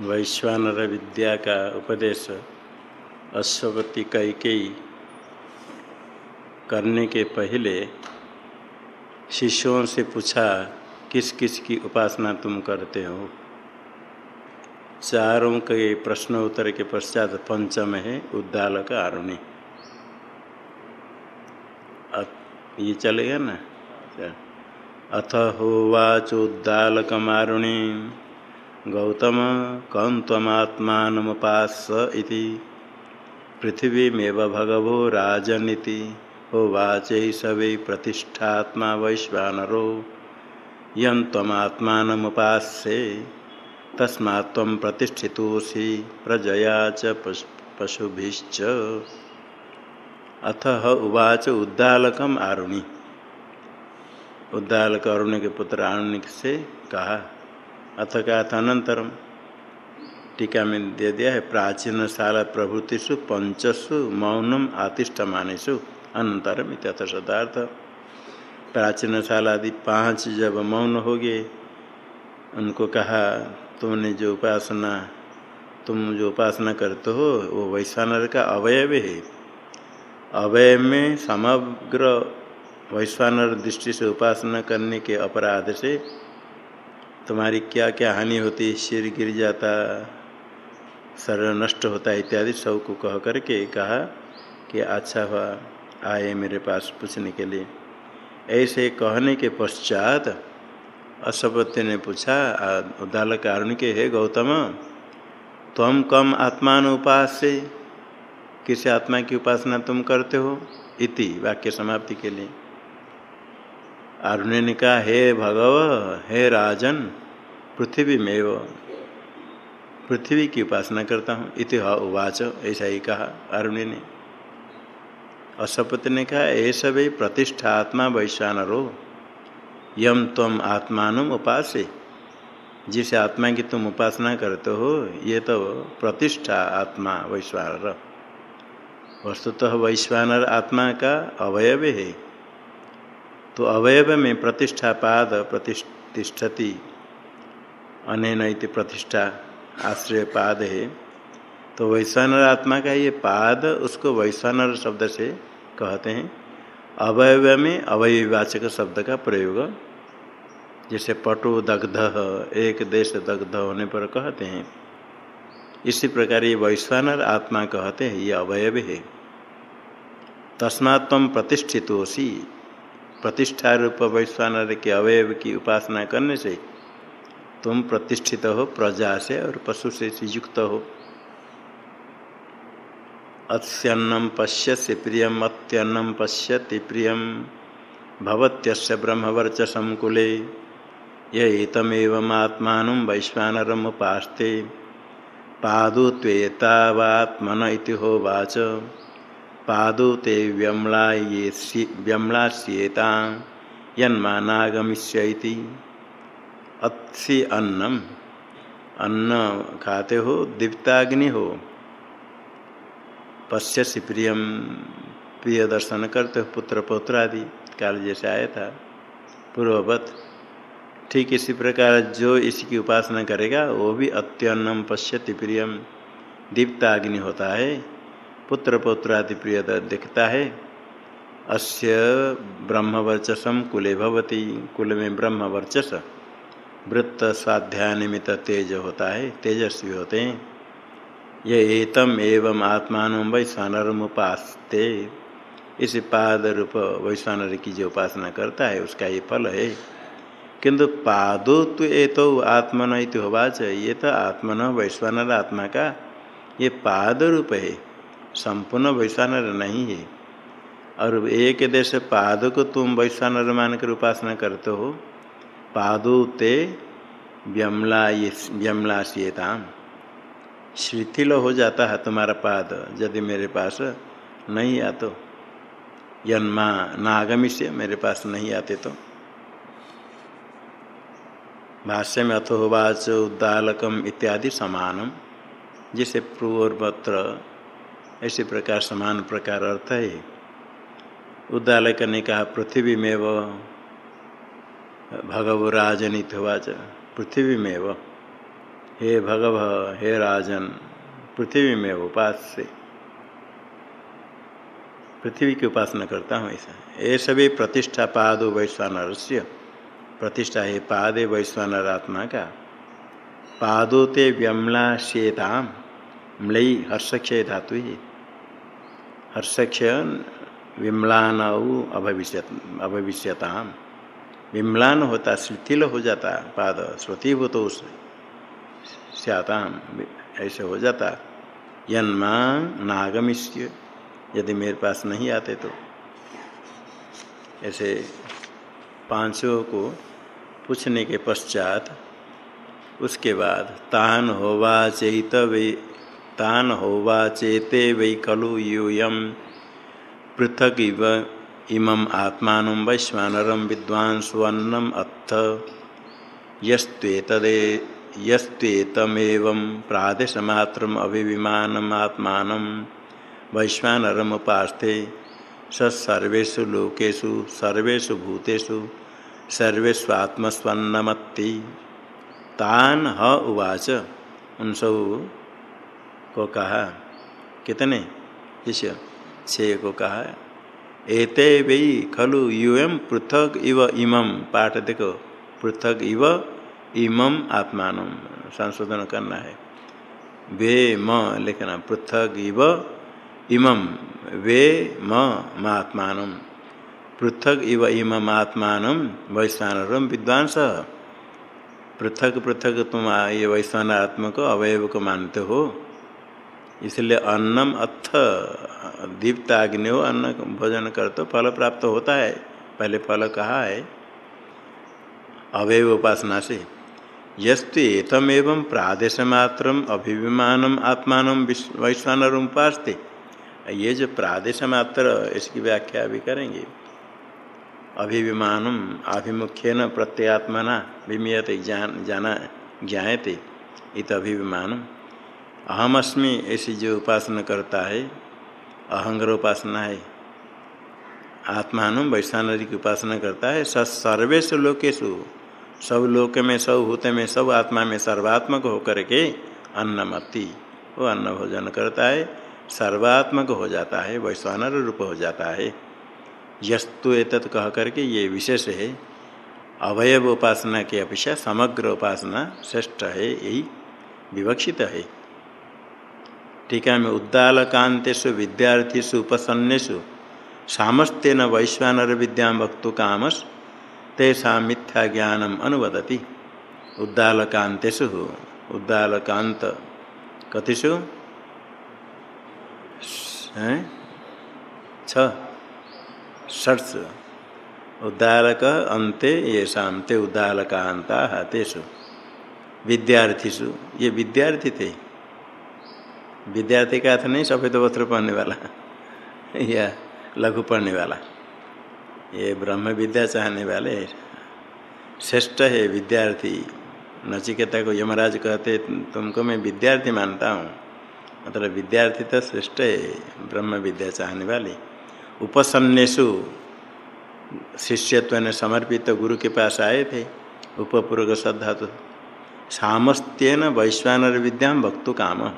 वैश्वानर विद्या का उपदेश अश्वपति कैकेयी करने के पहले शिष्यों से पूछा, किस किस की उपासना तुम करते हो? चारों के प्रश्न उत्तर के पश्चात पंचम है उद्दालक आरुणी ये चलेगा ना? अथ होवाचोद्दालकमारुणी गौतम कं तमात्मानमुपास इति। पृथिवीमेव भगवो राजनीति। होवाच सवै प्रतिष्ठात्मा वैश्वानरो। यं त्वमात्मानमुपास्ये। तस्मात् प्रजया च पशुभिश्च। अथ उवाच उद्दालकम आरुणि। उद्दालक अरुण के पुत्र आरुणिक से कहा अथ का अनंतरम टीका में दे दिया है प्राचीन शाला प्रभृतिषु, पंचसु, मौनम आतिष्ठ मानेशु अनंतरम इत्यथ शतार्थ प्राचीन शाला आदि पाँच जब मौन हो गए, उनको कहा, तुमने जो उपासना, तुम जो उपासना करते हो, वो वैश्वानर का अवयव है। अवय में समग्र वैश्वानर दृष्टि से उपासना करने के अपराध से तुम्हारी क्या क्या हानि होती? सिर गिर जाता, शरीर नष्ट होता इत्यादि सबको कह करके कहा कि अच्छा हुआ, आए मेरे पास पूछने के लिए। ऐसे कहने के पश्चात अशपत्य ने पूछा उदाल कारण के, हे गौतम, तुम कम आत्मान उपास से किस आत्मा की उपासना तुम करते हो? इति, वाक्य समाप्ति के लिए। अरुण ने कहा हे भगव, हे राजन पृथ्वी में वो पृथ्वी की उपासना करता हूँ। इति उवाच, ऐसा ही कहा अरुण ने। अशपति ने कहा ऐसा भी प्रतिष्ठा आत्मा वैश्वानरो यम तम आत्मान उपास। जिस आत्मा की तुम उपासना करते हो, ये तो प्रतिष्ठा आत्मा वैश्वानर। वस्तुतः तो वैश्वानर आत्मा का अवयव है। तो अवयव में प्रतिष्ठा पाद प्रतिष्ठति, अनैन प्रतिष्ठा आश्रय पाद है। तो वैश्वानर आत्मा का ये पाद उसको वैश्वानर शब्द से कहते हैं। अवयव में अवयवाचक शब्द का प्रयोग, जैसे पटु दग्ध, एक देश दग्ध होने पर कहते हैं। इसी प्रकार ये वैश्वानर आत्मा कहते हैं, ये अवयव है। तस्मात्म तम प्रतिष्ठित सी प्रतिष्ठा रूप वैश्वानर के अवयव की उपासना करने से तुम प्रतिष्ठित हो, प्रजा से और पशु से युक्त हो। अत्यन्नम पश्यस्य प्रियम अत्यन्नम पश्यति प्रियम। भवत्यस्य ब्रह्मवर्चसम कुले। ये तमेवमात्मा वैश्वानरम उपास्ते। पादुत्वेतावात्मन इति होवाच पादो ते व्यम्लास्येता यन्मानागमिष्य अच्छी अन्नम। अन्न खाते हो दीप्ताग्नि हो। पश्यसी प्रियम प्रिय दर्शन करते हो, पुत्र पौत्र आदि काल जैसे आया था। पूर्ववत, ठीक इसी प्रकार जो इसकी उपासना करेगा, वो भी अत्यन्नम पश्यति प्रियम। दीप्ताग्नि होता है। पुत्र पौत्र आदि प्रिय दिखता है। अस्य ब्रह्मवर्चसम कुले भवती, कुल में ब्रह्म वर्चस वृत्त स्वाध्याय निमित्त तेज होता है, तेजस्वी होते हैं। ये एतम एवं आत्मान वैश्वानरम उपासते इस पाद रूप वैश्वानर की जो उपासना करता है, उसका ये फल है। किंतु पादो तो ये तो आत्मन होवा चाहिए ये तो आत्मन वैश्वानर आत्मा का ये पाद रूप है। संपूर्ण वैश्वानर नहीं है। और एक देश पाद को तुम वैश्वानर मानकर उपासना करते हो, पादो ते व्यमला व्यमलाश्यताम शिथिल हो जाता है तुम्हारा पाद, यदि मेरे पास नहीं आ तो जन्मा नागमी से मेरे पास नहीं आते तो। भाष्य में अथोवाच उद्दालकम इत्यादि समानम, जिसे पूर्वत्र ऐसे प्रकार, समान प्रकार अर्थ है उद्दालक ने कहा पृथ्वी में व भगव राजनीत हुआ पृथ्वी में व हे भगव, हे राजन पृथ्वी में उपास्य। पृथ्वी की उपासना करता हूँ ऐसा। ये सभी प्रतिष्ठा पादो वैश्वानर से प्रतिष्ठा है पादे वैश्वानर आत्मा का। पादोते व्यमला शेताम मलई हर्षक्षय धातु ही। हर्षक्षय विमलान अभविष्य अभविष्यताम। विमलान होता, शिथिल हो जाता, पाद श्रुतिभूत उस स्याताम ऐसे हो जाता। यन्मा नागमिष्य, यदि मेरे पास नहीं आते तो। ऐसे पाँचों को पूछने के पश्चात, उसके बाद तान होवा चेत वे तान होवा चेते वै खलु यूयम। पृथक इव इमं आत्मा वैश्वानरम विद्वांस्वन्नम अथ। यस्त्वेतदे यस्त्वेतमेवं प्रादेशमात्रम अभिविमानमात्मान वैश्वानरमुपास्ते सर्वेषु लोकेषु, सर्वेषु भूतेषु, सर्वेष्वात्मस्वन्नमत्ति। तान ह उवाच। उन सब को कहा, कितने? किस छे को कहा, एते वही खलु यूएम पृथक इव इमम पाठ देखो, पृथक इव इमम आत्मान। संशोधन करना है। वे म लिखना, पृथक इव इमं। वे म महात्मान पृथक इव इमम आत्मान वैश्वानरम विद्वांस। पृथक पृथक तुम ये वैश्वान आत्मा को अवयव को मानते हो। इसलिए अन्नम अथ दीप्त अग्नि हो अन्न भोजन कर तो फल प्राप्त होता है। पहले फल कहा है? अवयव उपासना से। यस्तु एतमेव प्रादेश मात्र अभिमान आत्मान वैश्वानर उपासते ये जो प्रादेश मात्र इसकी व्याख्या भी करेंगे। अभिमान आभिमुख्य न प्रत्यात्मना विमीयते जान जाना ज्ञाते इत अभिमान अहम अस्मि ऐसी जो उपासना करता है, अहंग्र उपासना है आत्मान वैश्वानरी की उपासना करता है, स सर्वेश लोकेशु सब लोक में, सब होते में, सब आत्मा में सर्वात्मक होकर के अन्नमति, वो अन्न भोजन करता है, सर्वात्मक हो जाता है, वैश्वानर रूप हो जाता है। यस्तु एतत् कह करके ये विशेष है, अवयव उपासना की अपेक्षा समग्र उपासना श्रेष्ठ है, यही विवक्षित है। टीका में उद्दाल कांतेषु विद्यार्थीषु, उपसन्नेषु, सामस्तेन वैश्वानर विद्या वक्तु कामस तेषा मिथ्या ज्ञानम अनुवदति। उद्दाल कांतेषु उद्दाल कांत कतिषु हैं उद्दालक अंते ये शांते उद्दालका अंता तेषु। विद्यार्थीसु ये विद्यार्थी थे विद्यार्थी का अर्थ नहीं, सफ़ेद वस्त्र पढ़ने वाला। या लघु पढ़ने वाला। ये ब्रह्म विद्या चाहने वाले श्रेष्ठ है विद्यार्थी। नचिकेता को यमराज कहते, तुमको मैं विद्यार्थी मानता हूँ। मतलब विद्यार्थी तो श्रेष्ठ है, ब्रह्म विद्या चाहने वाले। उपसन्नेशु शिष्यत्व ने समर्पित तो गुरु के पास आए थे। उपपूर्व श्रद्धा तो सामस्त्यन वैश्वानर विद्या वक्तु काम।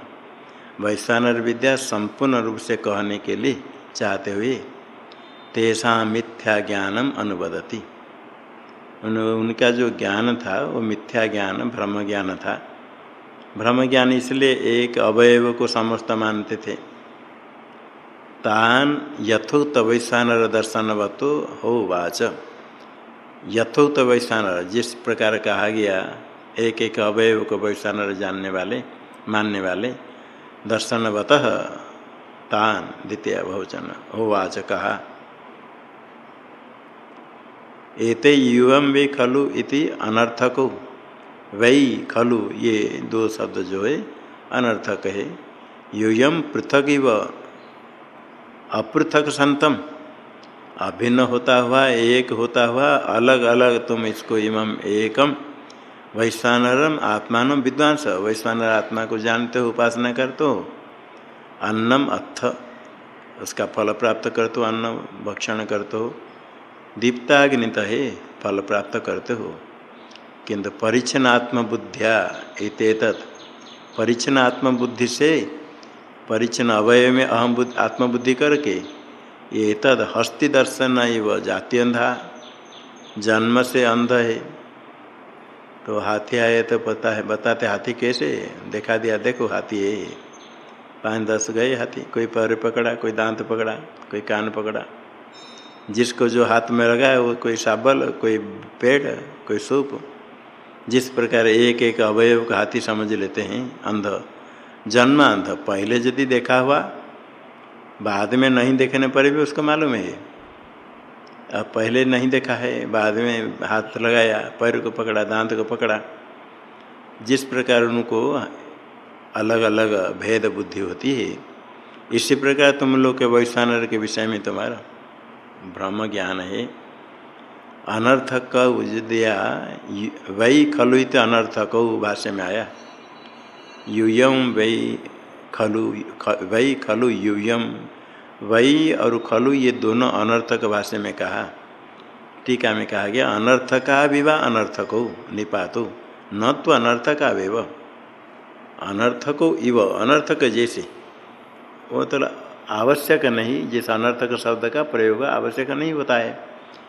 वैश्वानर विद्या संपूर्ण रूप से कहने के लिए चाहते हुए तेषा मिथ्या ज्ञानम अनुबदती उन, उनका जो ज्ञान था वो मिथ्या ज्ञान ब्रह्म ज्ञान था। ब्रह्म ज्ञान इसलिए एक अवयव को समस्त मानते थे। तान यथोक्त वैश्वानर दर्शनवतो हो वाच। यथोक्त वैश्वानर जिस प्रकार कहा गया एक एक अवयव को वैश्वानर जानने वाले मानने वाले दर्शनवत तान द्वितीय बहुचन हो वाच कहा एते युवम वे खलु इति अनर्थको। वही खलु ये दो शब्द जो है अनर्थक है यूयम पृथक इव अपृथक संतम अभिन्न होता हुआ, एक होता हुआ, अलग अलग तुम इसको इमम एकम। वैश्वानरम आत्मान विद्वांस। वैश्वानर आत्मा को जानते हो, उपासना करते हो। अन्नम अथ उसका फल प्राप्त करते हो, अन्न भक्षण करते हो। दीप्ताग्नित है, फल प्राप्त करते हो। किंतु परिच्छनात्म बुद्धिया इत परिचन्न आत्मबुद्धि से परिचन्न अवय में अहम बुद्ध आत्मबुद्धि करके ये तद हस्ति दर्शन जाति अंधा जन्म से अंध है। तो हाथी आए तो पता है, बताते हाथी कैसे देखा दिया, देखो हाथी है पाँच दस गए हाथी, कोई पैर पकड़ा, कोई दांत पकड़ा, कोई कान पकड़ा। जिसको जो हाथ में लगा है, वो कोई साबल, कोई पेड़, कोई सूप। जिस प्रकार एक एक अवयव का हाथी समझ लेते हैं, अंध। जन्म अंध। पहले यदि देखा हुआ, बाद में नहीं देखने पर भी उसको मालूम है पहले नहीं देखा है, बाद में हाथ लगाया, पैर को पकड़ा, दांत को पकड़ा। जिस प्रकार उनको अलग अलग भेद बुद्धि होती है, इसी प्रकार तुम लोग के वैश्वानर के विषय में तुम्हारा ब्रह्म ज्ञान है। अनर्थक दिया वही खलु इत अनर्थक भाष्य में आया। यूयम वही खलु वही खलु यूयम वही और खलु ये दोनों अनर्थक भाष्य में कहा, टीका में कहा गया, अनर्थका विवाह अनर्थको, निपातो, न तो अनर्थका वेव अनर्थको इव, अनर्थक जैसे। वो तो आवश्यक नहीं, जिस अनर्थक शब्द का प्रयोग आवश्यक नहीं होता है।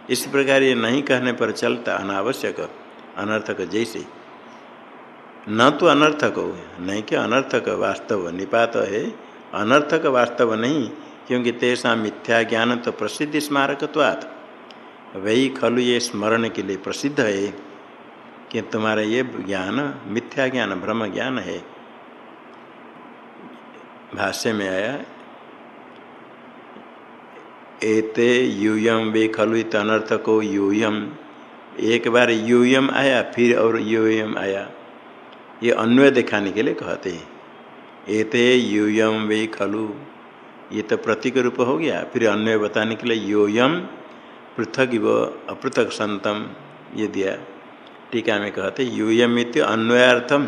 इस प्रकार ये नहीं कहने पर चलता अनावश्यक, अनर्थक जैसे। न तो अनर्थक हो नहीं कि अनर्थक वास्तव, निपात है। अनर्थक वास्तव नहीं क्योंकि तेषा मिथ्या ज्ञान तो प्रसिद्ध स्मारकत्वात्। वही खलु ये स्मरण के लिए प्रसिद्ध है कि तुम्हारा ये ज्ञान मिथ्या ज्ञान, ब्रह्म ज्ञान है। भाष्य में आया, एते यूयम वे खलु इत अनर्थको यूयम। एक बार यूयम आया, फिर और यूयम आया। ये अन्वय दिखाने के लिए कहते हैं। एते यूयम वे खलु ये तो प्रतीक रूप हो गया। फिर अन्वय बताने के लिए योयम, पृथक व अपृथक संतम, ये दिया। टीका में कहते यूयम इत अन्वयार्थम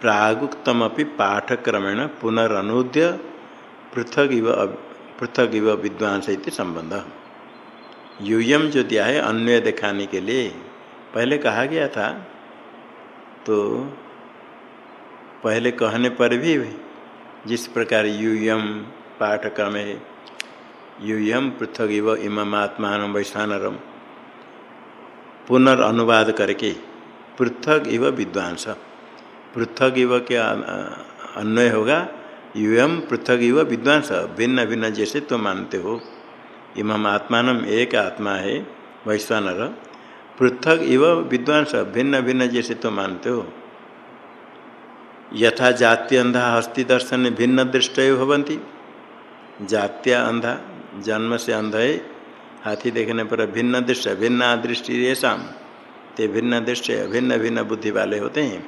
प्रागुक्तम पाठक्रमेण पुनरनुद्य पृथक इव पृथक इव विद्वांस संबंध। यूयम जो दिया है, अन्वय दिखाने के लिए, पहले कहा गया था तो पहले कहने पर भी जिस प्रकार यूयम पाठक्रम है यूयम पृथक इव इमम आत्मान वैश्वानरम पुनर्नुवाद करके पृथक इव विद्वांस। पृथक इव के अन्वय होगा? यूयम पृथक इव विद्वांस। भिन्न भिन्न जैसे तो मानते हो। इमम आत्मान एक आत्मा है वैश्वानर पृथक इव विद्वांस, भिन्न भिन्न जैसे तो मानते हो। यथा जाति अंधा हस्ति दर्शन भिन्न दृष्टि जात्या अंधा, जन्म से अंध है। हाथी देखने पर भिन्न दृश्य भिन्न दृष्टि रेशम ते भिन्न दृश्य भिन्न भिन्न बुद्धि वाले होते हैं।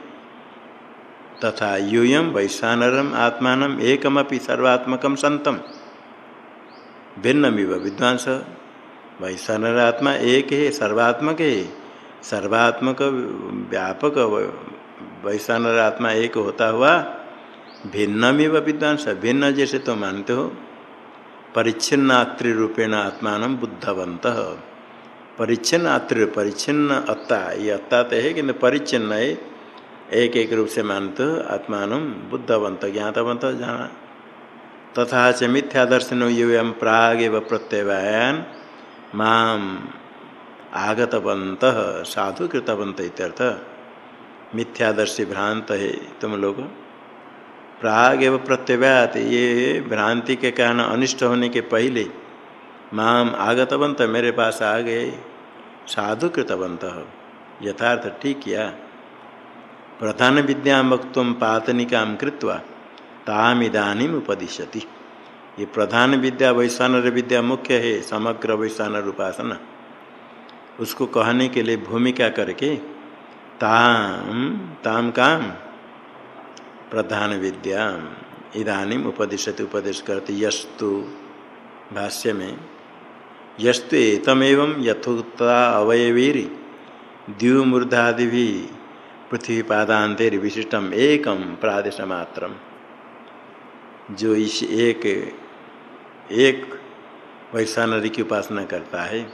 तथा यूयम वैश्वानरम आत्मान एकमपि सर्वात्मकम संतम। भिन्नमिव विद्वांस। वैश्वानर आत्मा एक है, सर्वात्मक है। सर्वात्मक व्यापक वैश्वानर आत्मा एक होता हुआ भिन्नमिव विद्वांस। भिन्न जैसे तो मानते हो। परिच्छिन्नात्रि रूपेण आत्मान बुद्धवंत परिच्छिन्न आत्रि परिच्छिन्न अत्ता, ये अत्ता तो है किंतु परिच्छिन्न है एक एक रूप से मानते आत्मान बुद्धवंत ज्ञातवंत जाना। तथा च मिथ्या दर्शन यूएम प्राग एवं प्रत्यवायान, माम आगतवंत साधु कृतवंत इत्यर्थ। मिथ्यादर्शी भ्रांत है तुम लोग। प्राग एवं प्रत्यव्यात, ये भ्रांति के कारण अनिष्ट होने के पहले माम आगतवंत मेरे पास आ गए। साधु कृतवंत, यथार्थ ठीक किया। प्रधान विद्या वक्त पातनिका कृत्वा ताम इदानी उपदिशति। ये प्रधान विद्या वैश्वानर विद्या मुख्य है, समग्र वैश्वानर उपासना। उसको कहने के लिए भूमिका करके, ताम ताम काम प्रधान विद्या इधानी उपदिशति उपदेश करते यस्तु भाष्य में यस्तु एतमेव यथोक्ता अवयवीर द्युमूर्धादि भी पृथ्वी पादांतर विशिष्टम एकम प्रादेश मात्र जो इस एक एक वैश्वानरी की उपासना करता है,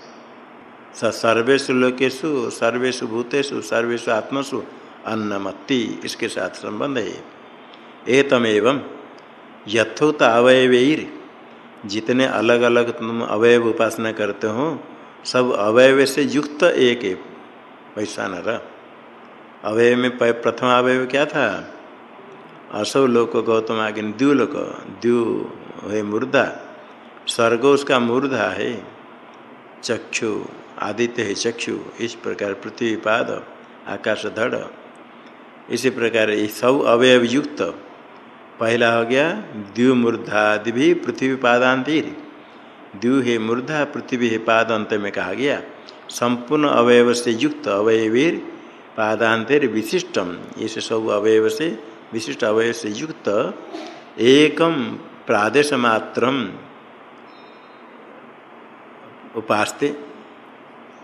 स सर्वेशु लोकेशु सर्वेशु भूतेषु सर्वेशु आत्मसु अन्नमत्ति इसके साथ संबंध है। एतम एवं यथोक्त अवयवीर जितने अलग अलग तुम अवयव उपासना करते हो, सब अवयव से युक्त एक वैसा न अवयव में प्रथम अवयव क्या था? असौ लोक गौतम आगे द्यूलोक। द्यू है मुर्दा। स्वर्ग उसका मूर्धा है। चक्षु, आदित्य है चक्षु। इस प्रकार पृथ्वी पाद, आकाश धड़। इसी प्रकार सब अवयव युक्त। पहला हो गया द्यू मूर्धादि भी पृथ्वी पादांतिर द्यु है मूर्धा, पृथ्वी है पाद अंत में कहा गया, संपूर्ण अवयव से युक्त अवयवीर पादांतर विशिष्टम। इस सब अवयव से, विशिष्ट अवयव से युक्त एकम प्रादेश मात्र उपासते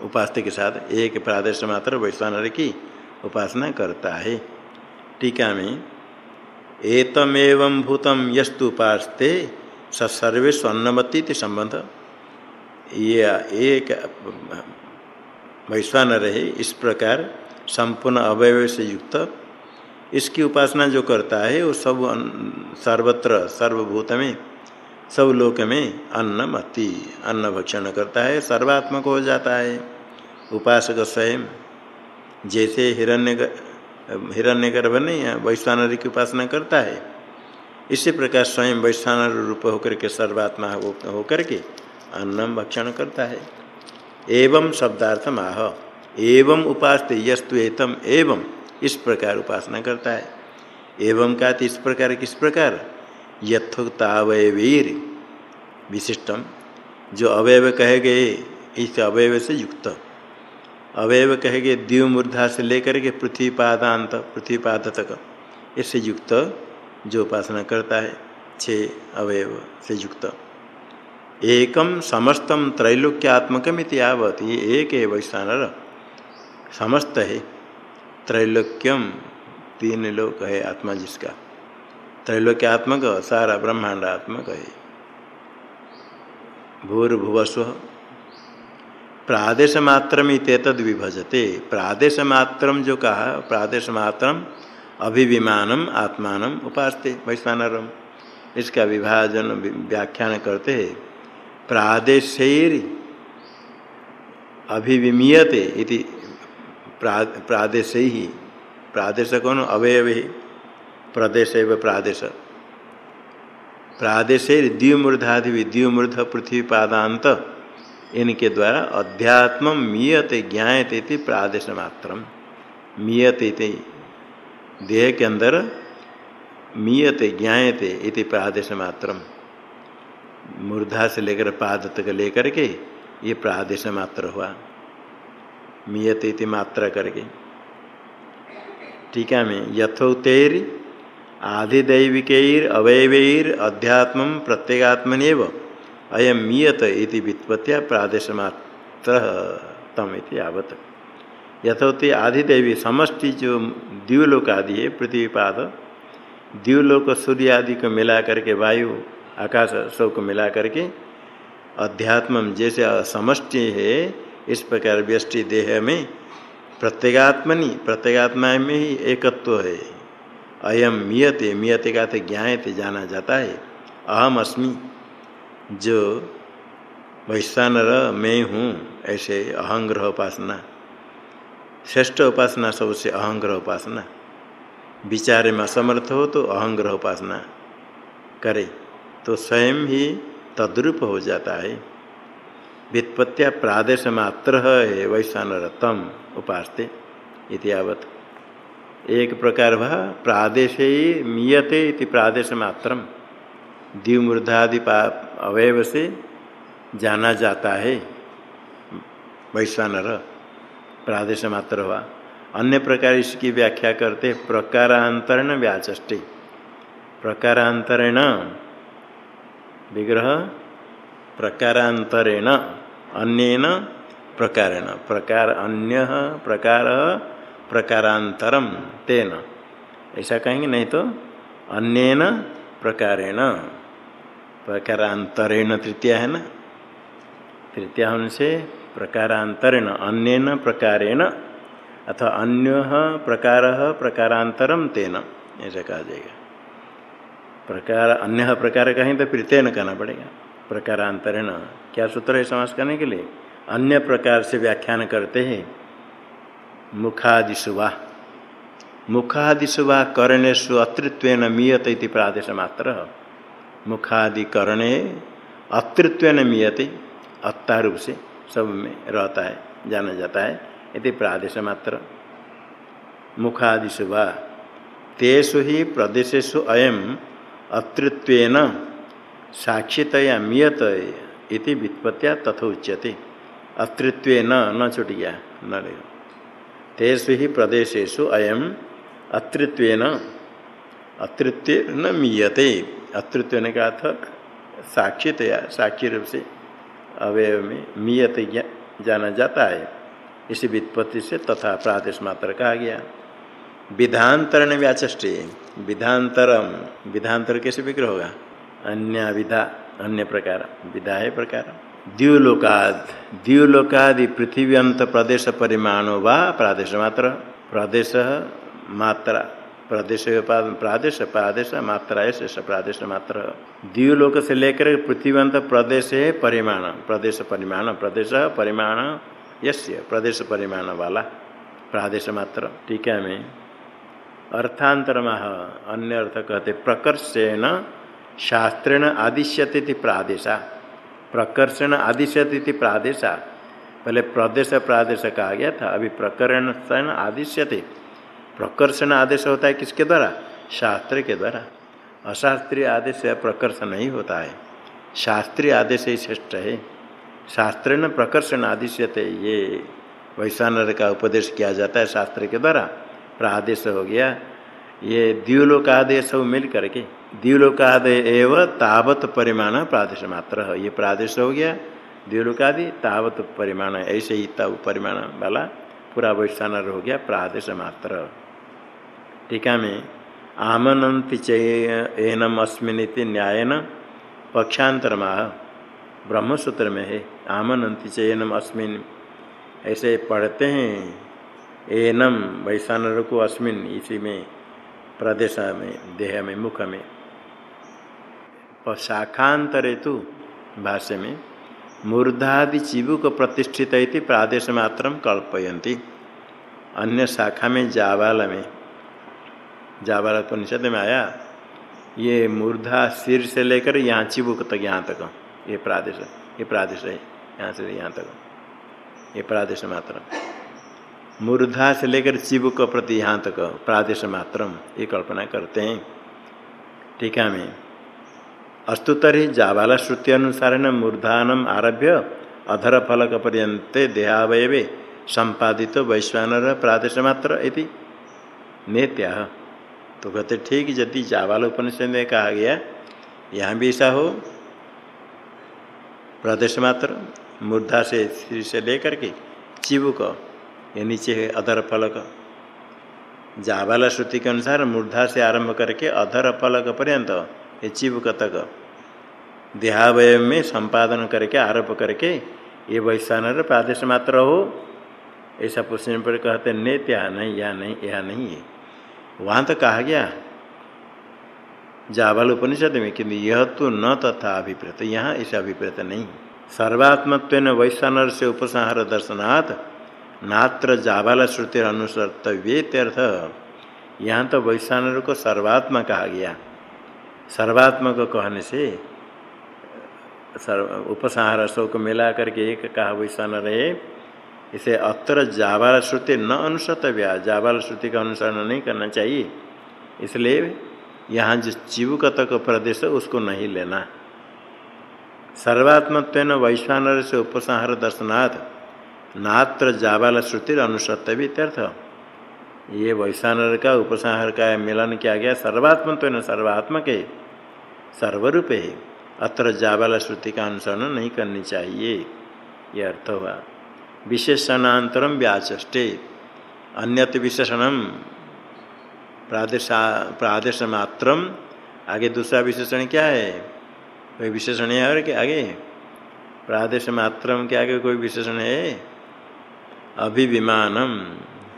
उपासते के साथ एक प्रादेश मात्र वैश्वानर की उपासना करता है। टीका में एतमेव भूतम यस्तु उपासते सर्वे स्वर्णमती संबंध। ये एक वैश्वानर रहे इस प्रकार संपूर्ण अवयव से युक्त। इसकी उपासना जो करता है, वो सब सर्वत्र, सर्वभूत में, सब लोक में अन्न मति अन्न भक्षण करता है, सर्वात्मक हो जाता है। उपासक स्वयं, जैसे हिरण्य हिरण्य गर्भ नहीं है वैश्वानर की उपासना करता है। इसी प्रकार स्वयं वैश्वानर रूप होकर के सर्वात्मा होकर के अन्नम भक्षण करता है। एवं शब्दार्थम आह, एवं उपास यस्तु एतम, एवं इस प्रकार उपासना करता है। एवं का इस प्रकार, किस प्रकार? यथोक्तावयवीर विशिष्टम, जो अवयव कहे गए, इस अवयव से युक्त। अवयव कहे गए द्यू मूर्धा से लेकर के पृथ्वी पादांत पृथ्वी पाद तक इससे युक्त जो उपासना करता है, छः अवयव से युक्त। एकम समस्तम त्रैलोक्यात्मकम इतिहावत ये एक है समस्त है त्रैलोक्यम तीन लोक है आत्मा जिसका। त्रैलोक्यात्मक, सारा ब्रह्मांडात्मक है। भूर्भुवस्व प्रादेश मात्र तद विभजते। प्रादेश मात्र जो कहा प्रादेश मात्र अभिविमानम आत्मान उपासते। वैश्वानरम इसका विभाजन व्याख्यान करते हैं। प्रादेशर अभिविमीयते इति प्रादेश। ही प्रादेश कौन? अवयव। ही प्रदेश प्रादेश प्रादेश। द्व्यूमूर्धादि द्व्यूमूर्ध पृथ्वी पादांत इनके द्वारा अध्यात्म मीयते ज्ञाते प्रादेश मात्र मीयते देह के अंदर मीयते ज्ञाते इति प्रादेश मात्र मूर्धा से लेकर पाद तक लेकर के ये प्रादेश मात्र हुआ। मीयते मात्रा करके। टीका में यथोतेर आधिदैविकैर अवयवैर अध्यात्म प्रत्येगात्मनिव अयम मीयत इति व्युत्पत्तिया प्रादेश मात्र तम इति आवत यथोते आधिदैवी समष्टि जो द्व्यूलोक आदि है, पृथ्वीपाद द्व्यूलोक सूर्य आदि को मिला करके, वायु, आकाश, सबको मिला करके, अध्यात्म जैसे समष्टि है, इस प्रकार व्यष्टि देह में प्रत्येगात्मनि प्रत्येगात्मा में ही एकत्व है। अयम मियते मियते का ज्ञाते जाना जाता है। अहम अस्मि जो वैश्वानर मैं हूँ, ऐसे अहंग्रह उपासना। श्रेष्ठ उपासना सबसे अहंग्रह उपासना। विचार में असमर्थ हो तो अहंग्रह उपासना करे तो स्वयं ही तद्रूप हो जाता है। व्युत्पत्तिया प्रादेश मात्र है वैश्वानर तम उपासते इतिवत एक प्रकार वह प्रादेश मीयते इति प्रादेश मात्र द्विमूर्धादि अवयव से जाना जाता है। वैश्वानर, प्रादेश मात्र हुआ। अन्य प्रकार इसकी व्याख्या करते प्रकारांतरण व्याचे प्रकारांतरेण, विग्रह, प्रकारांतरेण, अन्यन, प्रकारेण। प्रकार अन्य, प्रकार प्रकारांतरम तेन। ऐसा कहेंगे, नहीं तो अन्यन, प्रकारेण। प्रकारांतरेण तृतीया है ना? तृतीया होने से प्रकारांतरेण, अन्यन प्रकारेण, अथवा अन्य प्रकार प्रकारांतरम तेन, ऐसा कहा जाएगा। प्रकार, अन्य प्रकार कहें तो प्रीतेन कहना पड़ेगा। प्रकारांतरण, क्या सूत्र है समास करने के लिए? अन्य प्रकार से व्याख्यान करते हैं। मुखादिशुवा मुखादिशुवा करणेशु अतृत्व मीयत प्रादेश मात्र मुखादि करणे अतृत्व मीयते। अत्ता रूप से सब में रहता है, जाना जाता है। इति प्रादेश मात्र। मुखादिशु वा। तेषु ही प्रदेशेशु अयम अतृत्वेन साक्षितया मियत इति व्युत्पत्तिया तथा उच्यते। अतृत्वेन न न छुट गया न रहे तेषु ही प्रदेशेशु अयम अतृत्वेन, अतृत्व न मीयते। अतृत्व ने का अर्थ साक्षितया साक्षी रूप से अवयव में मीयते जाना जाता है। इसी व्युत्पत्ति से तथा प्रादेश मात्र कहा गया। विधांतरण व्याचे विधांतरम। विधांतर कैसे विग्रह होगा? अन्य विधा, अन्य प्रकार विधा है प्रकार। द्व्युलोकाद द्व्युलोकादि पृथ्वी अंत प्रदेश परिमाणो व प्रादेश मात्र। प्रदेश मात्रा। प्रदेश प्रादेश प्रादेश मात्रा है शेष प्रादेश मात्र। द्व्युलोक से लेकर पृथ्वीवंत प्रदेश है परिमाण, प्रदेश परिमाण प्रदेश परिमाण, यस्य, प्रदेश परिमाण वाला, प्रादेश मात्र टीका में। अर्थांतर मह अन्य अर्थ कहते, प्रकर्षेण शास्त्रेण आदिश्यति प्रादेशा, प्रकर्षण आदिश्यति प्रादेशा। पहले प्रदेश, प्रादेश कहा गया था, अभी प्रकरण आदिश्यते। प्रकर्षण आदेश होता है किसके द्वारा? शास्त्र के द्वारा। अशास्त्रीय आदेश प्रकर्ष नहीं होता है। शास्त्रीय आदेश ही श्रेष्ठ है। शास्त्र न प्रकर्षण आदिश्यते ये वैश्वानर का उपदेश किया जाता है शास्त्र के द्वारा। प्रादेश हो गया। ये द्व्युलोकादेश मिल करके। द्व्युलोकादय एवं तावत परिमाण प्रादेश मात्र। ये प्रादेश हो गया। द्व्युलोकादि तावत परिमाण, ऐसे ही तब परिमाण वाला पूरा वैश्वानर हो गया प्रादेश मात्र। टीका में आमनंति चैनम अस्मिन न्यायन पक्षांतर माह ब्रह्मसूत्र में है आमनंति चयनम अस्मिन ऐसे पढ़ते हैं, एनम वैशानर को अस्मिन इसी में, प्रदेश में, देह में, मुख में। शाखांतरे तो भाष्य में, मूर्धादि चिबुक प्रतिष्ठित प्रादेश मात्र कल्पयंती अन्य शाखा में जावाल में जावाल उपनिषद में आया ये मूर्धा सिर से लेकर यहाँ चिबुक तक यहाँ तक, ये प्रादेश ये प्रादेश है, यहाँ से यहाँ तक, ये प्रादेश मात्र मूर्धा से लेकर शिव को प्रति यहाँ तक प्रादेश मात्रम, ये कल्पना करते हैं। टीका में। अस्तुतरी जाबाला श्रुति अनुसार न मूर्धानम आरभ्य अधर फलक पर्यंत देहावयवे, संपादित वैश्वानर प्रादेश मात्र इति। नेत्या तो कहते, ठीक यदि जाबाल उपनिषद में कहा गया, यहाँ भी ऐसा हो, प्रदेश मात्र मूर्धा से सिर से लेकर के चिबुक, ये नीचे है अधर फलक। जावाला श्रुति के अनुसार मूर्धा से आरंभ करके अधर फलक पर्यंत, ये चिबुक तक, देहावय में संपादन करके आरोप करके, ये वैश्वानर प्रादेश मात्र हो, ऐसा पूछने पर कहते नेत्या नहीं, या नहीं यह नहीं है। वहाँ तो कहा गया, जाबाल उपनिषद में किंतु यह तो न तथा अभिप्रेत, यहाँ ऐसा अभिप्रेत नहीं। सर्वात्मत्व वैश्वानर से उपसंहार दर्शनाथ नात्र जाबाला श्रुति अनुसर्तव्य त्यर्थ यहाँ तो वैश्वानर को सर्वात्मा कहा गया। सर्वात्मा को कहने से, सर्व उपसंहार शोक मिला करके एक कहा वैश्वानर है इसे अत्र जाबाल श्रुति न अनुसर्तव्या जाबाल श्रुति का अनुसरण नहीं करना चाहिए। इसलिए यहाँ जो चिवुक तक प्रदेश उसको नहीं लेना। सर्वात्मत्व वैश्वानर से उपसंहार दर्शनाथ नात्र जाबाल श्रुति अनुसत्य भी त्यर्थ ये वैशानर का उपसंहार का मिलन किया गया। सर्वात्म न सर्वात्मक है सर्वरूप है अत्र जाबाल श्रुति का अनुसरण नहीं करनी चाहिए। ये अर्थ हुआ। विशेषणांतरम व्याचे अन्यत विशेषणम प्रादेशा मात्रम आगे दूसरा विशेषण क्या है? कोई विशेषण है और क्या आगे? प्रादेश मात्रम के आगे कोई विशेषण है? अभिविमानम।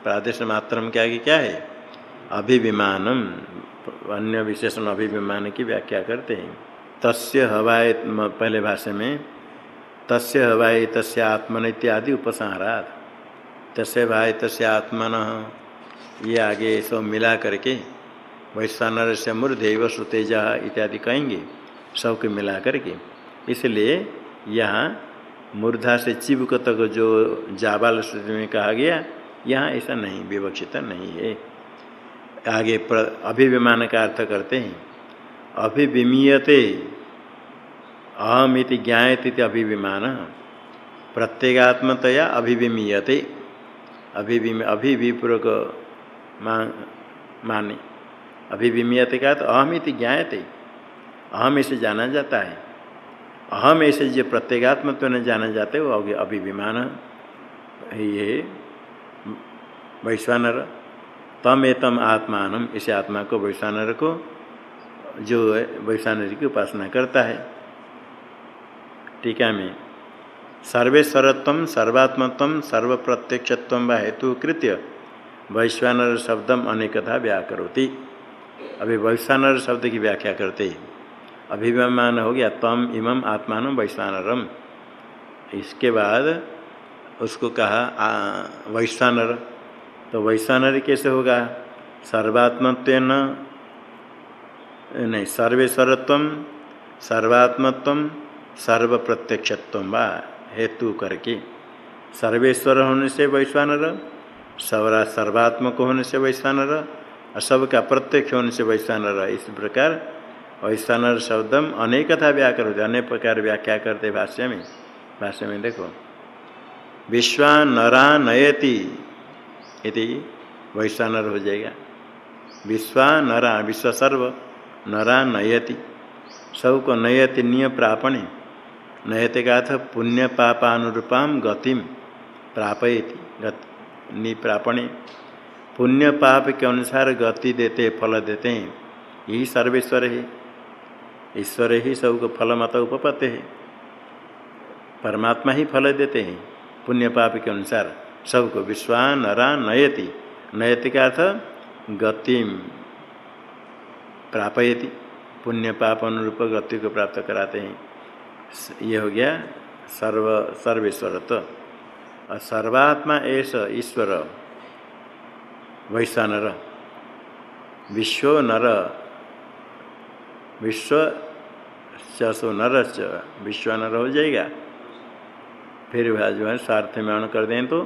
प्रादेश मात्रम के आगे क्या है? अभिविमानम। अन्य विशेषण अभिविमान की व्याख्या करते हैं। तस्य हवाए पहले भाषा में तस्य हवाए तस्य आत्मन इत्यादि उपसंहारात। तस्य भाई तस्य आत्मन। ये आगे सब मिला करके वैश्वानर से मूर्धेव सुतेजा इत्यादि कहेंगे, सबके मिला करके। इसलिए यहाँ मूर्धा से चिबक तक जो जाबाल श्रुति में कहा गया, यहाँ ऐसा नहीं, विवक्षित नहीं है। आगे अभिविमान का अर्थ करते हैं। अभिविमीयते अहमिति ज्ञात अभिविमान। प्रत्येगात्मतया अभिविमीयते। अभिविम अभिविपूर्वक माने। अभिविमीयते का तो अहमिति ज्ञाते अहम ऐसे जाना जाता है। अहम ऐसे जो प्रत्येगात्मत्व न जाना जाते वो अभिविमान। ये वैश्वानर। तम एतम आत्मान इसे आत्मा को वैश्वानर को, जो वैश्वानर की उपासना करता है। टीका में, सर्वेश्वरत्व, सर्वात्मत्व सर्व व हेतु कृत्य वैश्वानर शब्दम अनेकथा व्याकरोति। अभी वैश्वानर शब्द की व्याख्या करते अभिमान हो गया तम इमम आत्मान वैश्वानरम। इसके बाद उसको कहा वैश्वानर। तो वैश्वानर कैसे होगा? सर्वात्मत्व नहीं, सर्वेश्वरत्व, सर्वात्मत्व सर्व प्रत्यक्षत्व व हेतु करके। सर्वेश्वर होने से वैश्वानर सर्वा सर्वात्मक होने से वैश्वानर, और सबका प्रत्यक्ष होने से वैश्वानर। इस प्रकार वैश्वानर शब्दम अनेक था व्याकर अनेक प्रकार व्याख्या करते भाष्य में। भाष्य में देखो। विश्वानरा नयति। यदि वैश्वानर हो जाएगा। विश्वानरा विश्व सर्व नरा नयति। सबको नयति निय प्रापणे। का अर्थ पुण्य पापानुरूपाम गतिम प्रापयति निप्रापणे। पुण्य पाप के अनुसार गति देते, फल देते। हैं यही सर्वेश्वर है। ईश्वर ही सबको फल मत उपपत्ति है। परमात्मा ही फल देते हैं। पुण्य पाप के अनुसार सबको विश्वान नरा नयति नयति का अर्थ गतिम प्रापयति। पुण्य पाप अनुरूप गति को प्राप्त कराते हैं। ये हो गया सर्व सर्वेश्वर तो और सर्वात्मा ऐसा ईश्वर वैश्वानर विश्व नर। विश्व चो नर विश्वानर हो जाएगा। फिर जो है स्वार्थ में अण कर दें तो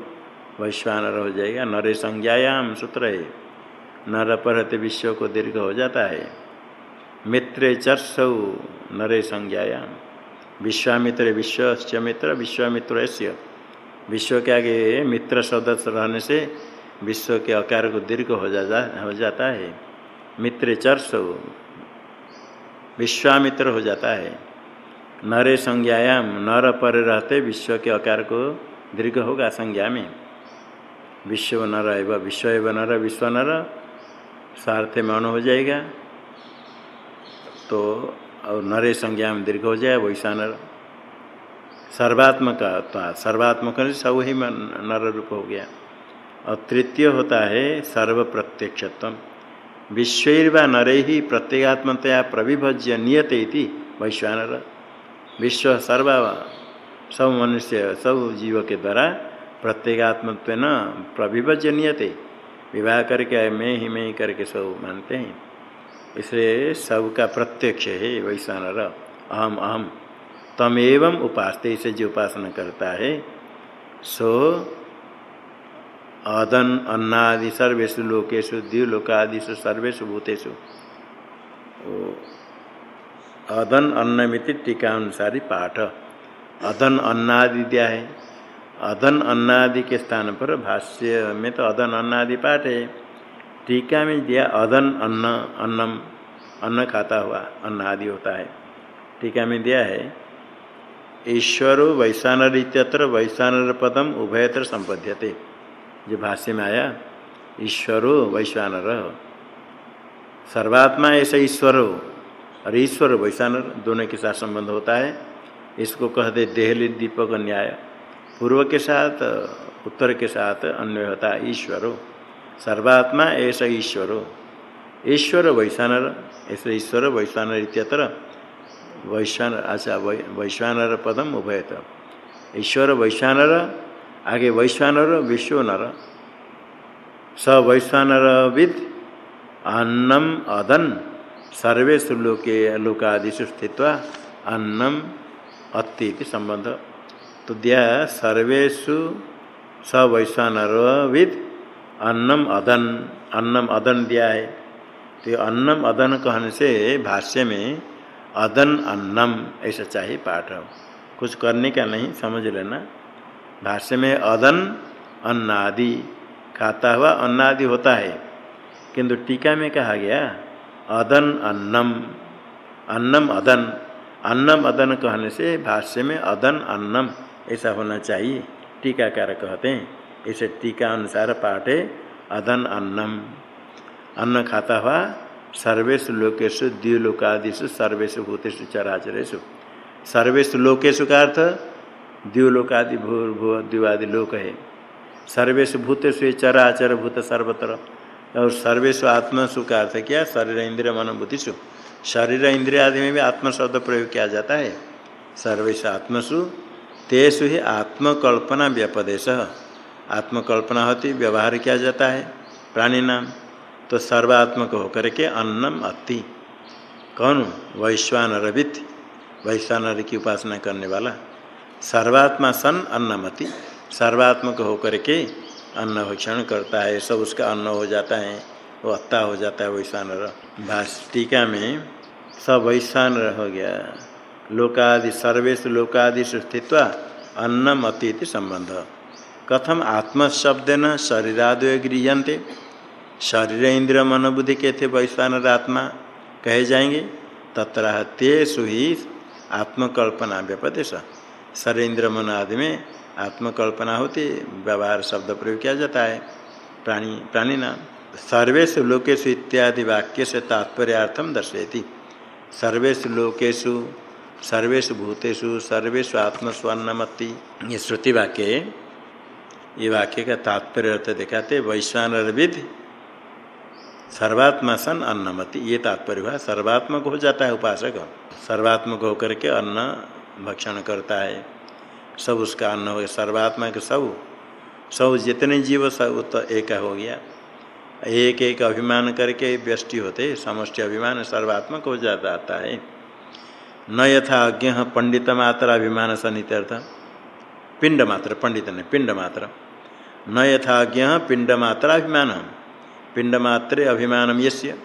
वैश्वानर हो जाएगा। नरे संज्ञायाम सूत्र है। नर पर विश्व को दीर्घ हो जाता है। मित्रे चर्सौ नरे संज्ञायाम। विश्वामित्र विश्व मित्र, विश्वामित्र विश्व के आगे मित्र सदस्य रहने से विश्व के आकार को दीर्घ हो जाता हो जाता है। मित्र चर्सौ, विश्वामित्र हो जाता है। नरे संज्ञायाम, नर पर रहते विश्व के आकार को दीर्घ होगा संज्ञा में। विश्व नर एवं, विश्व एवं नर, विश्व नर स्वार्थ में अण हो जाएगा। तो और नरे संज्ञा में दीर्घ हो जाए वैसा नर। सर्वात्मक तो सर्वात्मक सब ही नर रूप हो गया। और तृतीय होता है सर्व प्रत्यक्षत्व विश्व नरे ही प्रत्येगात्मतया प्रविभज्य नियते वैश्वानर विश्व सर्व, सब मनुष्य, सब जीव के द्वारा प्रत्येगात्मत्व न प्रभिभज्य नियते। विवाह करके मैं ही मैं ही करके सब मानते हैं। इसलिए सबका प्रत्यक्ष है वैश्वानर अहम अहम। तम एवं उपासते, इसे जो उपासना करता है, सो अदन अन्नादि सर्वेशु लोकेशु द्व्युलोकादिशु सर्वेशु भूतेषु। अदन अन्नमिति टीका अनुसारी पाठ। अदन अन्नादि दिया है। अदन अन्नादि के स्थान पर भाष्य में तो अदन अन्नादि पाठ है। टीका में दिया अदन, अन्न, अन्नम, अन्न खाता हुआ, अन्न आदि होता है। टीका में दिया है, ईश्वरो वैश्वानर इत्यत्र वैश्वानर पदम उभयत्र संपद्यते। जो भाष्य में आया, ईश्वरो वैश्वानर सर्वात्मा ऐसे ईश्वर हो और ईश्वर वैश्वानर दोनों के साथ संबंध होता है। इसको कहते देहली दीपक न्याय। पूर्व के साथ, उत्तर के साथ अन्वय होता है ईश्वरो। सर्वात्मा ऐसा ईश्वरो ईश्वर वैश्वानर ऐसे ईश्वर वैश्वानर इत्यत्र वैश्वान अच्छा वैश्वानर पदम उभयत। ईश्वर वैश्वानर आगे वैश्वानर। विश्व नर स वैश्वानर विद अन्नम अदन। सर्वेशु लोके लोकादिशु स्थित अन्नम अति संबंध। तो दिया सर्वेशु स वैश्वानर विद अन्नम अदन अन्नम अदन दिया है। तो अन्नम अदन कहने से भाष्य में अदन अन्नम, ऐसा चाहिए पाठ कुछ करने का नहीं, समझ लेना। भाष्य में अदन अन्नादि खाता हुआ अन्नादि होता है। किंतु टीका में कहा गया, अदन अन्नम अन्नम अदन अन्नम अदन कहने से भाष्य में अदन अन्नम, ऐसा होना चाहिए। टीकाकार कहते हैं। इसे टीका अनुसार पाठ अदन अन्नम। अन्न खाता हुआ सर्वेश लोकेशु द्व्युलोकादिशु सर्वेश भूतेषु चराचरेशु सर्वेश लोकेशु का अर्थ? द्व्युलोकादि भूर भू, द्विवादि लोक है। सर्वेश भूतेषु चराचर भूत सर्वत्र। और सर्वेश आत्मसु का अर्थ क्या? शरीर इंद्रिय मन बुद्धिशु शरीर इंद्रिय आदि में भी आत्म शब्द प्रयोग किया जाता है। सर्वेश आत्मसु तेसु ही आत्मकल्पना व्यपदेश। आत्मकल्पना होती, व्यवहार किया जाता है, प्राणी नाम। तो सर्वात्मक होकर के अन्नम अति। कौन? वैश्वानरवित। वैश्वानर की उपासना करने वाला। सर्वात्मा सन अन्नमति सर्वात्मक होकर के अन्न भक्षण करता है, सब उसका अन्न हो जाता है, वो अत्ता हो जाता है वैश्वानर। भाष टीका में सब वैश्वानर हो गया। लोकादि सर्वेश लोकादि स्थित्वा अन्नम अति संबंध। कथम आत्मशब्द न शरीरादय गृहते शरीर इंद्र मनोबुद्धि के थे वैश्वानर आत्मा, कहे जाएँगे, तत्र तेसु ही आत्मकल्पना व्यपदेश। शरीर इंद्र मन आदि में आत्मकल्पना होती, व्यवहार शब्द प्रयोग किया जाता है। प्राणी प्राणी नाम सर्वेशु लोकेशु इत्यादि वाक्य से तात्पर्याथम दर्शयति। सर्वेशु लोकेशु सर्वेशु भूतेषु सर्वेशु आत्मस्वर्णमति, ये श्रुति वाक्य ये वाक्य का तात्पर्य अर्थ दिखाते वैश्वानरविद सर्वात्मा सन अन्नमति। ये तात्पर्य हुआ, सर्वात्मक हो जाता है उपासक। सर्वात्मक होकर के अन्न भक्षण करता है। सब उसका अन्न हो गया, सर्वात्मा के सब। सब जितने जीव, सब तो एक हो गया। एक एक अभिमान करके व्यष्टि होते समष्टि अभिमान सर्वात्मक हो जाता है। न यथा अज्ञ, पंडित मात्र अभिमान सनित्यर्थ पिंड मात्र, पंडित ने पिंड मात्र। न यथा अज्ञ पिंड मात्र अभिमान यश्य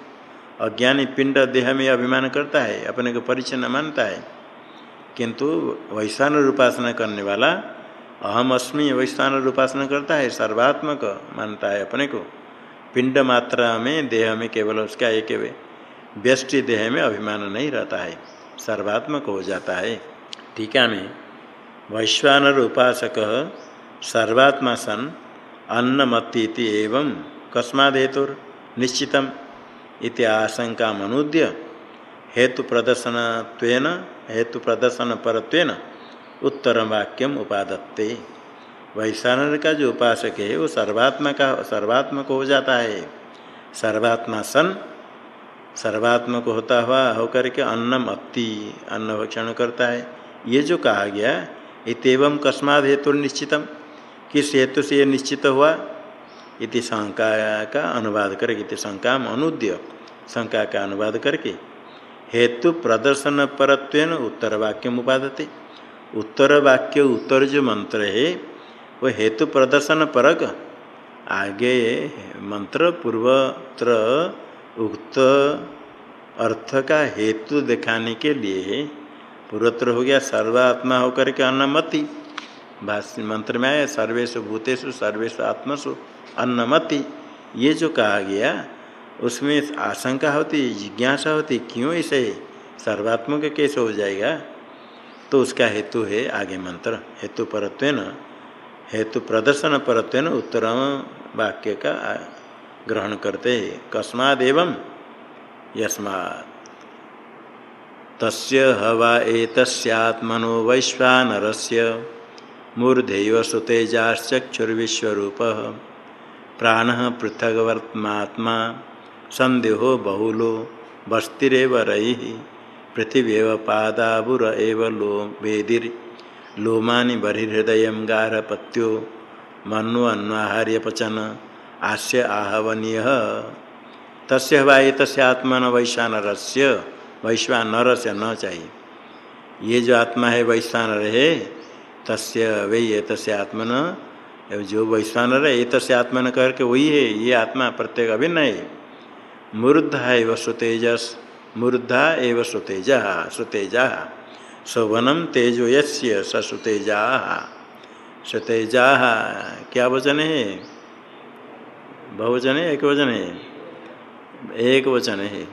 अज्ञानी पिंड देह में अभिमान करता है, अपने को परिचय न मानता है। किंतु वैश्वान उपासना करने वाला अहम अस्मि वैश्वान उपासना करता है, सर्वात्मक मानता है अपने को। पिंड मात्रा में, देह में केवल उसका एक व्यष्टि देह में अभिमान नहीं रहता है, सर्वात्मक हो जाता है। टीका में। वैश्वानर उपासक सर्वात्मा सन अन्नमती एवं कस्माद हेतुर निश्चितम इति आशंका मनुद्य हेतु प्रदर्शन हेतु प्रदर्शन परत्वेन उत्तर वाक्यम उपादत्ते। वैश्वानर का जो उपासक है, वो सर्वात्मा का सर्वात्मक हो जाता है। सर्वात्मा सन, सर्वात्मक होता हुआ होकर के अन्नम अति अन्न भक्षण करता है। ये जो कहा गया इतम कस्माद हेतु निश्चितम। किस हेतु से ये निश्चित हुआ? इति शंका का अनुवाद करके, इति शंका अनुद्य शंका का अनुवाद करके, हेतु प्रदर्शन परत्व उत्तर वाक्य उपादते। उत्तर वाक्य उत्तर जो मंत्र है, वो हेतु प्रदर्शन परक आगे मंत्र पूर्वत्र उक्त अर्थ का हेतु दिखाने के लिए पूर्वत्र हो गया, सर्वात्मा होकर के अन्नमति। भाष्य मंत्र में आया सर्वेशु भूतेषु सर्वेशु आत्मसु अन्नमति। ये जो कहा गया, उसमें आशंका होती, जिज्ञासा होती, क्यों ऐसे सर्वात्मक कैसे हो जाएगा? तो उसका हेतु है आगे मंत्र, हेतु परत्व हेतु प्रदर्शन परत्व उत्तर वाक्य का ग्रहण करते हैं। कस्माद एवं यस्मात्। तस्य हवा एतस्यात्मनो वैश्वानरस्य। मूर्धैव सुतेजाश्चक्षुर्विश्वरूप। प्राण पृथगवर्त्मात्मा संदेहो बहुलो बस्तिरव रही पृथ्वी एव पादाबुर एव लो, वेदिर। लोमानि बहिहृदय गारपत्यो मनु अन्वाहार्य आहवनीय। तस्य वाई तस्य आत्मन वैश्वानर से वैश्वानर से न चाहिए ये जो आत्मा है, वैश्वानर है तस्य वही तस्य आत्मन जो वैश्वानर है ये तस्य आत्मन करके वही है, ये आत्मा प्रत्येक अभिन्न है। मूर्धा एव सुतेजस मूर्धा एव सुतेजा सुतेजा। शोभनम तेजो यस्य सुतेजा। सुतेजा, क्या वचन है? बहुवचन है, एक वचन है? एक वचन है।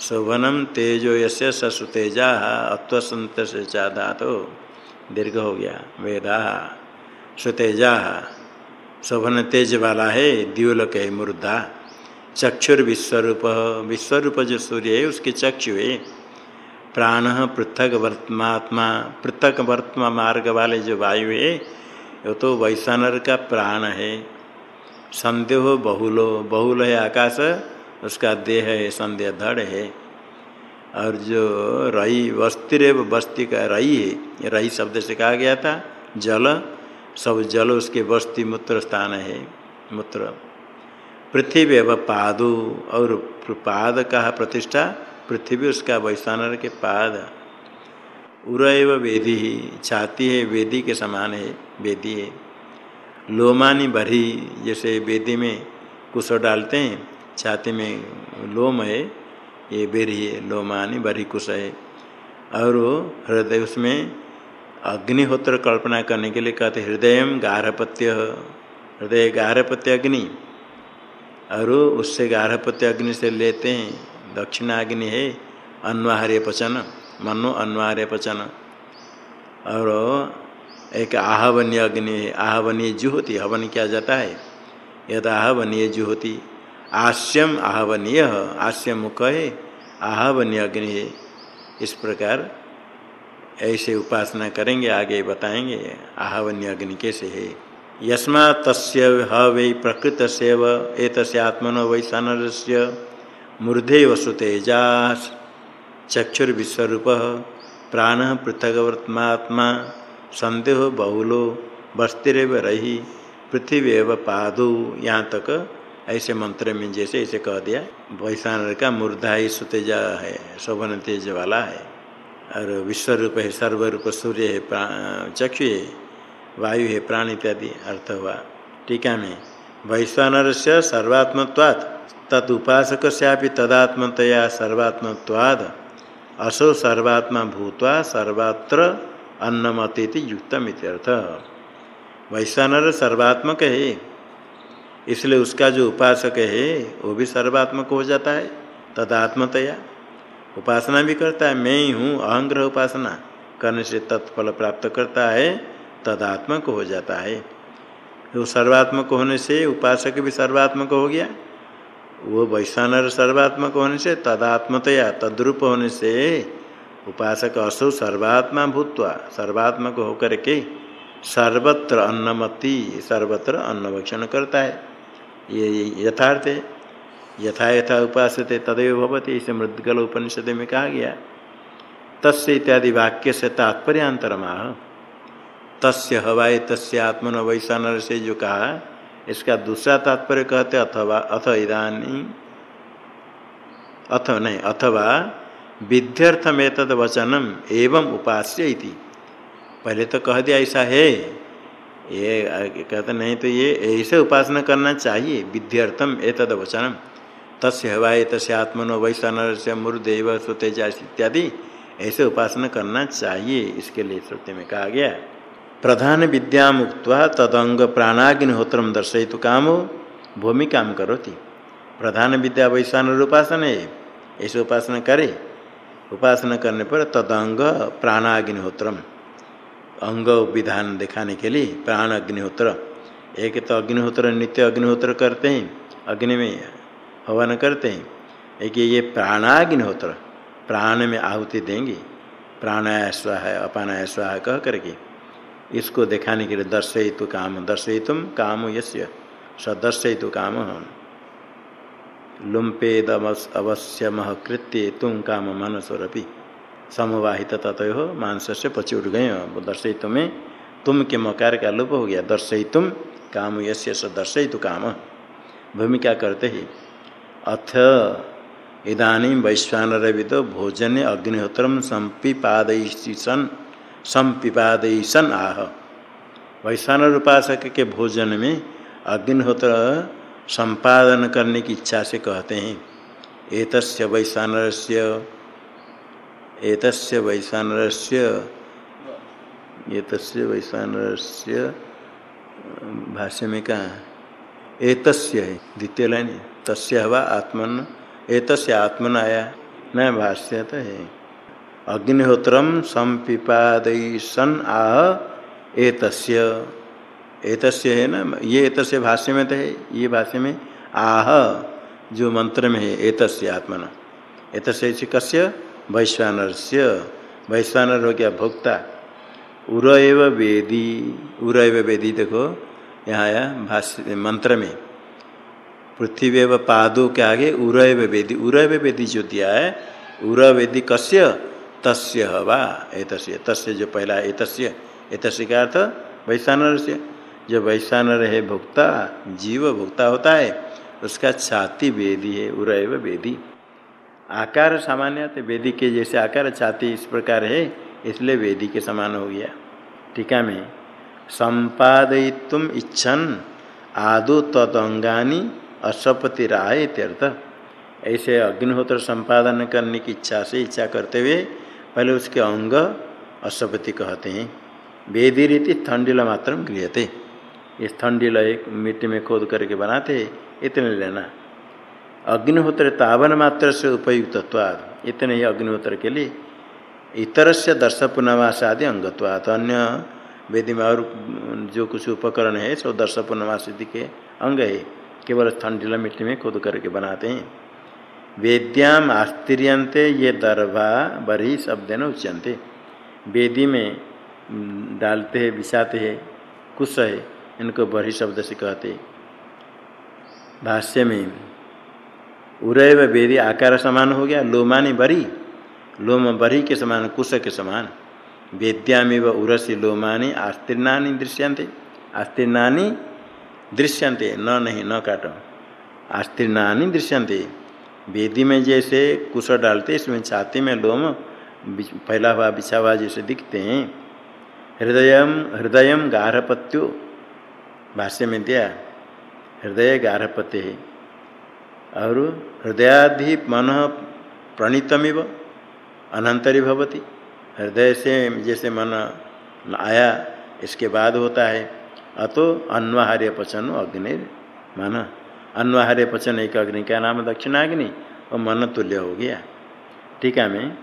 शोभनम तेजो यस्य ससुतेजा अत्वसंत से चाधा तो दीर्घ हो गया। वेदा, सुतेजा, शोभन तेज वाला है द्यूलक है, मुर्दा। चक्षुर विश्वरूप विश्वरूप जो सूर्य है, उसके चक्षु है। प्राण, पृथक वर्तमात्मा, पृथक वर्तमा मार्ग वाले जो वायु है, वो तो वैश्वानर का प्राण है। संदेह बहुलो, बहुल है आकाश, उसका देह है, संदेह धड़ है। और जो रई, वस्तिर बस्ती का रई है। रई शब्द से कहा गया था, जल। सब जल उसके बस्ती मूत्र स्थान है, मूत्र। पृथ्वी एवं पादु और पाद का प्रतिष्ठा, पृथ्वी उसका वैश्वानर के पाद। उर एवं वेदी ही छाती है, वेदी के समान है, वेदी है। लोमानी भरी जैसे वेदी में कुश डालते हैं, छाती में लोम है ये बेरी है लोमानी भरी कुश है और हृदय उसमें अग्निहोत्र कल्पना करने के लिए कहते हृदय गारहपत्य हृदय गारहपत्य अग्नि। और उससे गारहपत्य अग्नि से लेते हैं, दक्षिणाग्नि है, अन्वाहार्य पचन, मनो अन्वाहार्य पचन। और एक आहवनीय अग्नि है, आहवनीय जुहोती, हवन किया जाता है। यद आहवनीय जुहोती। आस्यम आहवनीय आस्यम मुख है आहवनीय अग्नि है। इस प्रकार ऐसे उपासना करेंगे, आगे बताएँगे, आहवनीय अग्नि कैसे है। यस्मा तस्य वै प्रकृत सेव एक आत्मनो वै सनरस्य मूर्धे वसुतेजा चक्षुर्विश्वरूप, प्राण पृथकवर्तमात्मा संदेह बहुलो बस्तिरव रही पृथ्वी पादु, यहाँ तक ऐसे मंत्र में जैसे ऐसे कह दिया, वैशान का मुर्धा ही सुतेजा है, शोभन तेज वाला है, और विश्वरूप है, सर्वरूप सूर्य है चक्षु है, वायु है, प्राण इत्यादि अर्थ हुआ। टीका में। वैश्वानर से सर्वात्मत्वात्, तत् उपासक तदात्मतया सर्वात्मत्वाद, असो सर्वात्मा भूतवा सर्वत्र अन्नमती युक्तम इत्यर्थ वैश्वानर सर्वात्मक है। इसलिए उसका जो उपासक है, वो भी सर्वात्मक हो जाता है, तदात्मतया। उपासना भी करता है, मैं ही हूँ, अहंग्रह उपासना। करने से तत्फल प्राप्त करता है, तदात्मक हो जाता है। वो सर्वात्मक होने से, उपासक भी सर्वात्मक हो गया। वो वैश्वानर सर्वात्मक होने से, तदात्मतया, तद्रूप होने से, उपासक असो सर्वात्मा भूतवा, सर्वात्मक होकर के सर्वत्र अन्नमति, सर्वत्र अन्न भक्षण करता है। ये यथार्थ, यथा यथा उपास तदेव भवती, इसे मृदगल उपनिषद में कहा गया। तस्य इत्यादि वाक्य से तात्पर्यांतरमाह तस्य हवाई तस्य आत्मन वैशानर से जो कहा, इसका दूसरा तात्पर्य कहते अथवा, अथ इधानी अथ नहीं, अथवा विध्यर्थमेतद वचनम एवं उपास्य इति। पहले तो कह दिया ऐसा है ये कहते नहीं तो ये, ऐसे उपासना करना चाहिए विध्यर्थम एतद वचनम तस्य हवाए तस्य आत्मनो वैश्वानर से मूर्देव सुतेजा इत्यादि, ऐसे उपासना करना चाहिए, इसके लिए श्रुति में कहा गया प्रधान विद्या मुक्त तदंग प्राणाग्निहोत्र दर्शयितु कामो भूमिका करोति। प्रधान विद्या वैश्वान उपासना है, ऐसे उपासना करे। उपासना करने पर तदंग प्राणाग्निहोत्रम अंग विधान दिखाने के लिए प्राण अग्निहोत्र। एक तो अग्निहोत्र, नित्य अग्निहोत्र करते हैं, अग्नि में हवन करते हैं। एक ये प्राणाग्निहोत्र, प्राण में आहुति देंगे। प्राणाया स्वाहा, अपानाया स्वाहा कह करके। इसको दिखाने के लिए दर्शयितु काम, दर्शयितुम काम यश्य सदर्शयितु काम लुम्पेद अवश्यम कृत्य तुम काम मनसोरपी। समवाहित तथो मांस से पचुट गए दर्शय तुम्हें तुम के मकार का लोप हो गया। दर्शय तुम काम यश दर्शय तो काम। भूमिका करते ही अथ इदानी वैश्वानर विदो भोजन अग्निहोत्र संपिपादन संपिपादन आह। वैश्वानर उपासक के भोजन में अग्निहोत्र संपादन करने की इच्छा से कहते हैं। एतस्य वैश्वानर से एतस्य वैश्वानर से एतस्य वैश्वानर से भाष्य में कहा एतस्य है, द्वितीय लाइन, तस्य हवा आत्मन, एतस्य आत्मन आया न भाष्य तो है अग्निहोत्रम संपिपादन आह, एतस्य एतस्य है ना, ये एतस्य भाष्य में तो है, ये भाष्य में आह, जो मंत्र में है, एतस्य आत्मन। एतस्य कस्य? वैश्वानर से वैश्वानर हो गया भोक्ता। उर एव वेदी उर एव वेदी देखो, यहाँ आया भाष्य, मंत्र में। पृथ्वी एवं पादों के आगे उर एव वेदी उर एव वेदी जो दिया है उर वेदी कस्य? तस्य हवा, एतस्य, तस्य जो पहला एतस्य। एतस्य का अर्थ वैश्वानर से जो वैश्वानर है भोक्ता, जीव भोक्ता होता है, उसका छाती वेदी है उर एव वेदी। आकार सामान्य तो वेदी के जैसे आकार छाती इस प्रकार है, इसलिए वेदी के समान हो गया। टीका में संपादयितुम इच्छन आदो तदंगानी असपति राय तीर्थ ऐसे अग्निहोत्र संपादन करने की इच्छा से इच्छा करते हुए पहले उसके अंग असपति कहते हैं। वेदी रीति थंडिल मात्र गृहते इस थंडिल एक मिट्टी में खोद करके बनाते, इतने लेना। अग्निहोत्र तावन मात्र से उपयुक्तवाद इतने ही अग्निहोत्र के लिए इतर से दर्श पुनवास आदि अंगत्वाद अन्य वेदी में और जो कुछ उपकरण है, सो दर्श पुनवास के अंग है। केवल ठंडीला मिट्टी में खुद करके बनाते हैं। वेद्याम आस्तिरियंते ये दरभा बरी शब्द न उच्यंते वेदी में डालते हैं बिछाते हैं, कुश है, इनको बरी शब्द से कहते भाष्य में उरय वेदी आकार समान हो गया, लोमानी बरी, लोम बरी के समान, कुश के समान। वेद्यामिव उरसी लोमानी आस्तीर्णानी दृश्यंते आस्तीर्णानी दृश्यंते न नहीं, न काटो। आस्तीर्णानी दृश्यंते वेदी में जैसे कुश डालते, इसमें छाती में लोम फैला हुआ बिछा हुआ जैसे दिखते हैं। हृदय हृदय गारहपत्यो, भाष्य में दिया। हृदय गारहपत्य है। और हृदयाधि मन प्रणीतमिव, अनंतरी भवती। हृदय से जैसे मन आया, इसके बाद होता है, अतो अन्वाहार्य पचन अग्नि मन। अन्वाहार्य पचन एक अग्नि का नाम दक्षिणाग्नि, और मन तुल्य हो गया। टीका में?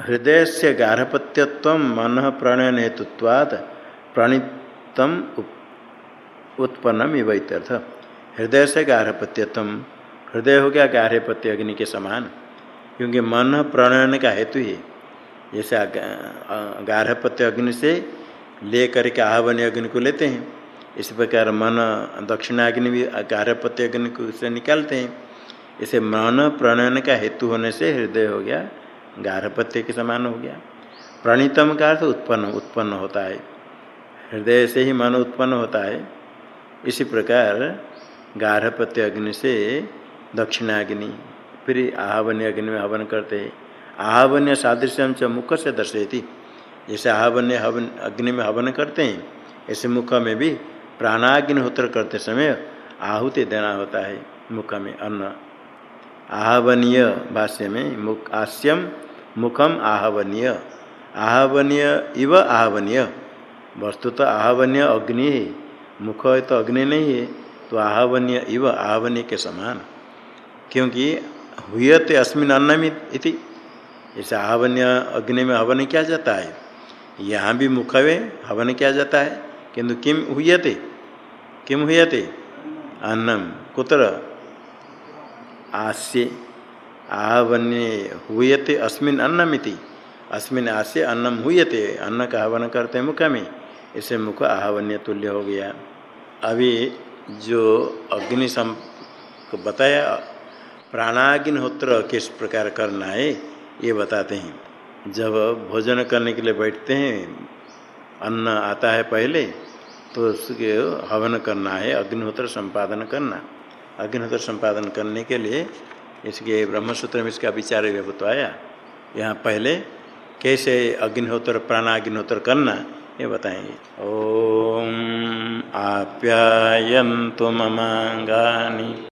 हृदय से गार्हपत्यत्व मन प्रणयन हेतुत्वाद प्रणीतम उत्पन्नम इवत्यर्थ हृदय से गार्हपत्यत्व हृदय हो गया गार्हपत्य अग्नि के समान, क्योंकि मन प्रणयन का हेतु ही। जैसे गार्हपत्य अग्नि से ले करके आहवनी अग्नि को लेते हैं। इस प्रकार मन दक्षिणाग्नि भी गार्हपत्य अग्नि को से निकालते हैं। इसे मन प्रणयन का हेतु होने से हृदय हो गया, गार्हपत्य के समान हो गया। प्रणीतम का अर्थ उत्पन्न उत्पन्न होता है। हृदय से ही मन उत्पन्न होता है। इसी प्रकार गार्हपत्य अग्नि से दक्षिणाग्नि, फिर आहवन्य अग्नि में हवन करते हैं। आहवन्य सादृश्य मुख से दर्शयती। जैसे आहवन्य हवन अग्नि में हवन करते हैं, ऐसे मुख में भी प्राणाग्निहोत्र करते समय आहुति देना होता है मुख में अन्न। आहवनीय भाष्य में मुख आस्यम, मुखम आहवनीय। आहवनीय इव आहवनीय। वस्तु तो आहवनीय अग्नि है। मुख तो अग्नि नहीं है। तो आहवनीय, इव आहवनीय के समान। क्योंकि हुयते अस्मिन अन्नमित इति। ऐसा हवन्य अग्नि में हवन किया जाता है। यहाँ भी मुखवे हवन किया जाता है। किंतु किम हुयते? किम हुयते? अन्नम। कुत्र? आस्य। आहवन्य हुयते अस्मिन अन्नमिति। अस्मिन आस्य अन्नम हुयते। अन्न का हवन करते मुख में। इसे मुख आहवन्य तुल्य हो गया। अभी जो अग्नि सम को बताया प्राणाग्निहोत्र किस प्रकार करना है, ये बताते हैं। जब भोजन करने के लिए बैठते हैं, अन्न आता है पहले तो उसके हवन करना है, अग्निहोत्र संपादन करना। अग्निहोत्र संपादन करने के लिए इसके ब्रह्मसूत्र में इसका विचार बताया यहाँ पहले कैसे अग्निहोत्र, प्राणाग्निहोत्र करना ये बताएँगे। ओम आप्यायन्तु ममांगानी